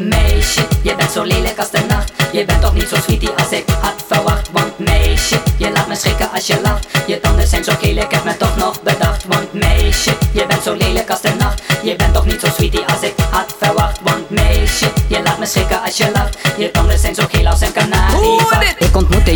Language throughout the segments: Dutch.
meisje, je bent zo lelijk als de nacht. Je bent toch niet zo sweetie als ik had verwacht. Want meisje, je laat me schrikken als je lacht. Je tanden zijn zo geel, ik heb me toch nog bedacht. Want meisje, je bent zo lelijk als de nacht. Je bent toch niet zo sweetie als ik had verwacht. Want meisje, je laat me schrikken als je lacht. Je tanden zijn zo geel als een kanarie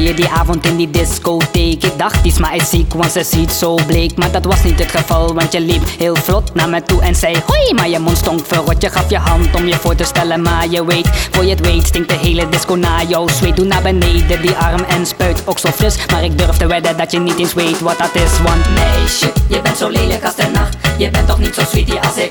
Je die avond in die discotheek Ik dacht, die sma is ziek, want ze ziet zo bleek. Maar dat was niet het geval, want je liep heel vlot naar me toe en zei Hoi, maar je mond stonk verrot. Je gaf je hand om je voor te stellen, maar je weet Voor je het weet stinkt de hele disco naar jou. Zweet Doe naar beneden die arm en spuit fris. Maar ik durf te wedden dat je niet eens weet wat dat is Want meisje, je bent zo lelijk als de nacht. Je bent toch niet zo sweetie als ik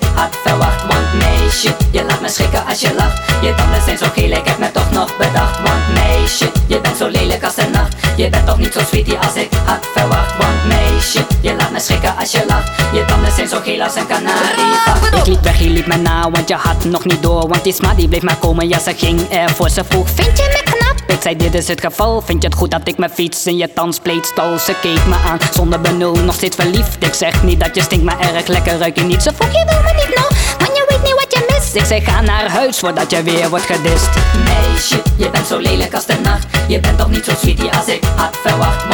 schrikken als je lacht. Je tanden zijn zo geel als een kanarie. Ik liep weg, je liep me na, want je had nog niet door. Want die sma die bleef maar komen, ja ze ging ervoor. Ze vroeg, vind je me knap? Ik zei dit is het geval. Vind je het goed dat ik mijn fiets in je tandspleet stal? Ze keek me aan, zonder benul, nog steeds verliefd. Ik zeg niet dat je stinkt, maar erg lekker ruik je niet. Ze vroeg, je wil me niet nog, want je weet niet wat je mist. Ik zei ga naar huis, voordat je weer wordt gedist. Meisje, je bent zo lelijk als de nacht. Je bent toch niet zo sweetie als ik had verwacht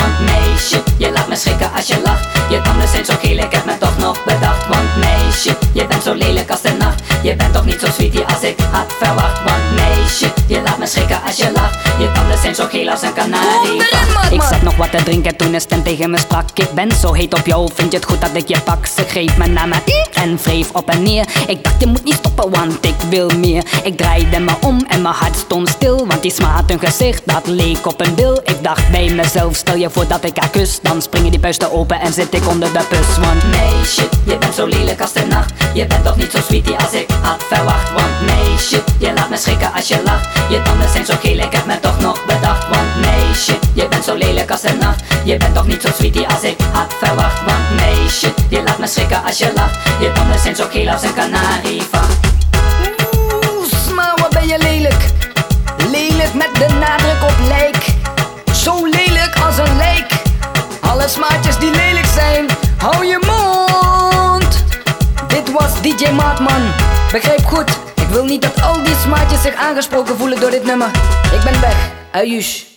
je laat me schrikken als je lacht. Je tanden zijn zo geel, ik heb me toch nog bedacht. Want meisje, je bent zo lelijk als de nacht. Je bent toch niet zo sweetie als ik had verwacht. Want meisje, je laat me schrikken als je lacht. Je tanden zijn zo geel als een kanarie wat te drinken toen een stem tegen me sprak. Ik ben zo heet op jou, vind je het goed dat ik je pak? Ze greep me naar me en wreef op en neer. Ik dacht je moet niet stoppen, want ik wil meer. Ik draaide me om en mijn hart stond stil Want die sma had een gezicht, dat leek op een bil Ik dacht bij mezelf, stel je voor dat ik haar kus. Dan springen die puisten open en zit ik onder de bus Want meisje, je bent zo lelijk als de nacht. Je bent toch niet zo sweetie als ik had verwacht Want meisje, je laat me schrikken als je lacht. Je tanden zijn zo geel, ik heb me Je bent toch niet zo sweetie als ik had verwacht. Want meisje, je laat me schrikken als je lacht. Je tanden zijn zo geel als een kanarie Oeh, sma, wat ben je lelijk. Lelijk met de nadruk op lijk. Zo lelijk als een lijk. Alle smaatjes die lelijk zijn, hou je mond. Dit was DJ Maatman, begrijp goed Ik wil niet dat al die smaatjes zich aangesproken voelen door dit nummer. Ik ben weg, Ayush